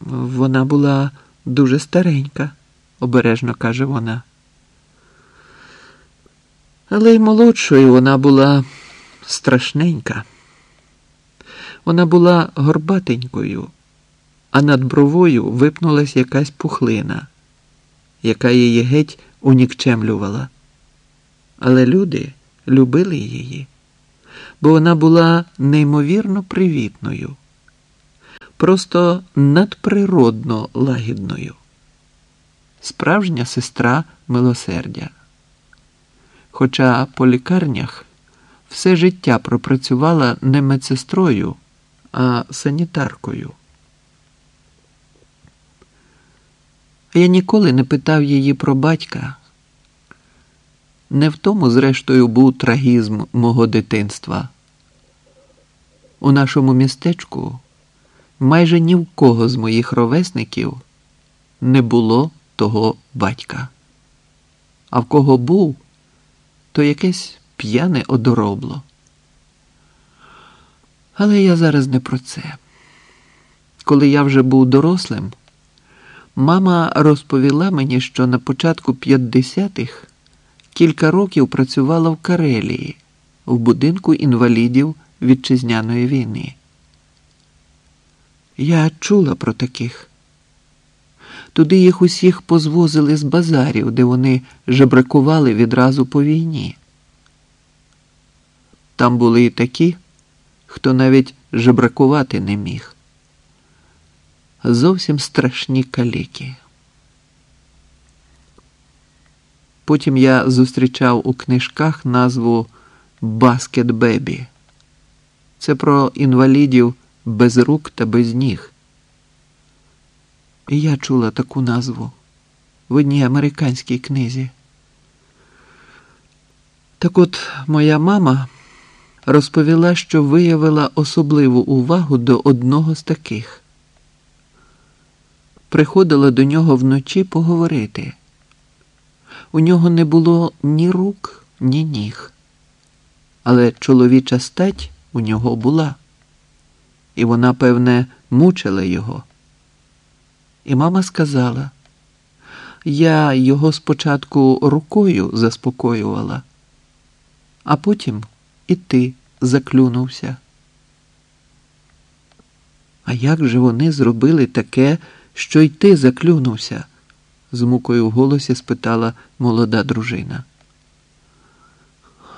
Вона була дуже старенька, обережно каже вона. Але й молодшою вона була страшненька. Вона була горбатенькою, а над бровою випнулась якась пухлина, яка її геть унікчемлювала. Але люди любили її, бо вона була неймовірно привітною, просто надприродно лагідною, справжня сестра милосердя. Хоча по лікарнях все життя пропрацювала не медсестрою, а санітаркою. Я ніколи не питав її про батька. Не в тому, зрештою, був трагізм мого дитинства. У нашому містечку майже ні в кого з моїх ровесників не було того батька. А в кого був, то якесь п'яне одоробло. Але я зараз не про це. Коли я вже був дорослим, мама розповіла мені, що на початку 50-х кілька років працювала в Карелії в будинку інвалідів вітчизняної війни. Я чула про таких. Туди їх усіх позвозили з базарів, де вони жебракували відразу по війні. Там були і такі, хто навіть жебракувати не міг. Зовсім страшні каліки. Потім я зустрічав у книжках назву Баскет Бебі. Це про інвалідів без рук та без ніг. І я чула таку назву в одній американській книзі. Так от моя мама розповіла, що виявила особливу увагу до одного з таких. Приходила до нього вночі поговорити. У нього не було ні рук, ні ніг. Але чоловіча стать у нього була, і вона, певне, мучила його. І мама сказала, я його спочатку рукою заспокоювала, а потім і ти заклюнувся. А як же вони зробили таке, що й ти заклюнувся? з мукою в голосі спитала молода дружина.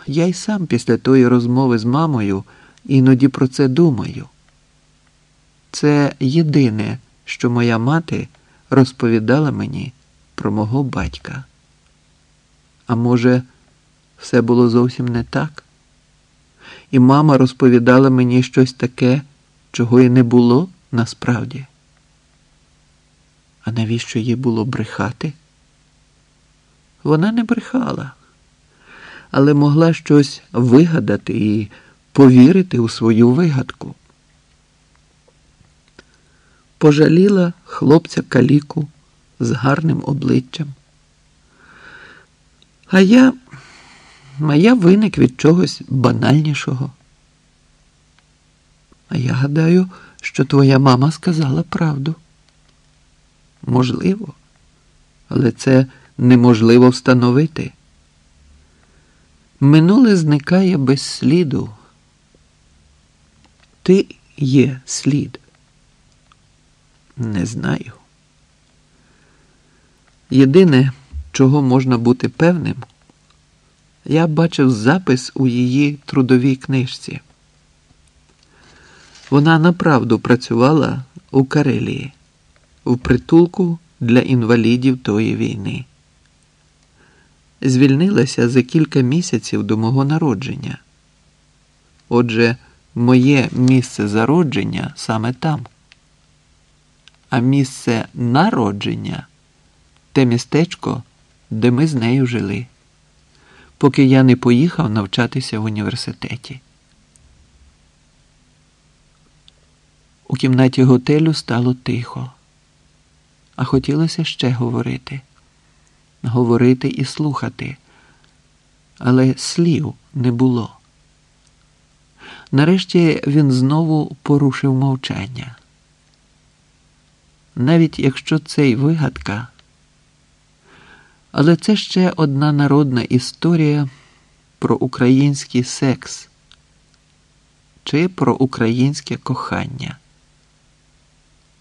Я й сам після тої розмови з мамою іноді про це думаю. Це єдине, що моя мати розповідала мені про мого батька. А може, все було зовсім не так? І мама розповідала мені щось таке, чого і не було насправді. А навіщо їй було брехати? Вона не брехала, але могла щось вигадати і повірити у свою вигадку. Пожаліла хлопця каліку з гарним обличчям. А я, а я виник від чогось банальнішого. А я гадаю, що твоя мама сказала правду. Можливо, але це неможливо встановити. Минуле зникає без сліду. Ти є слід. Не знаю. Єдине, чого можна бути певним, я бачив запис у її трудовій книжці. Вона направду працювала у Карелії в притулку для інвалідів тої війни. Звільнилася за кілька місяців до мого народження. Отже, моє місце зародження саме там, а місце народження те містечко, де ми з нею жили, поки я не поїхав навчатися в університеті. У кімнаті готелю стало тихо а хотілося ще говорити, говорити і слухати, але слів не було. Нарешті він знову порушив мовчання. Навіть якщо це й вигадка. Але це ще одна народна історія про український секс чи про українське кохання.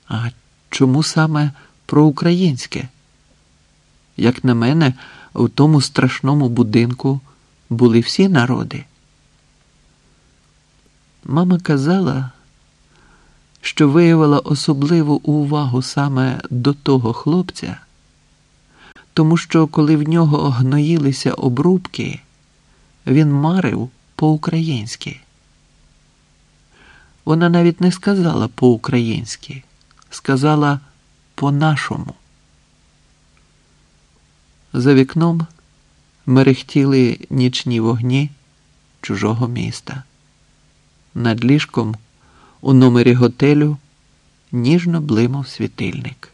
А чому саме про українське? Як на мене, в тому страшному будинку були всі народи. Мама казала, що виявила особливу увагу саме до того хлопця, тому що коли в нього гноїлися обрубки, він марив по-українськи. Вона навіть не сказала по-українськи, сказала по-нашому. За вікном мерехтіли нічні вогні чужого міста. Над ліжком у номері готелю ніжно блимав світильник.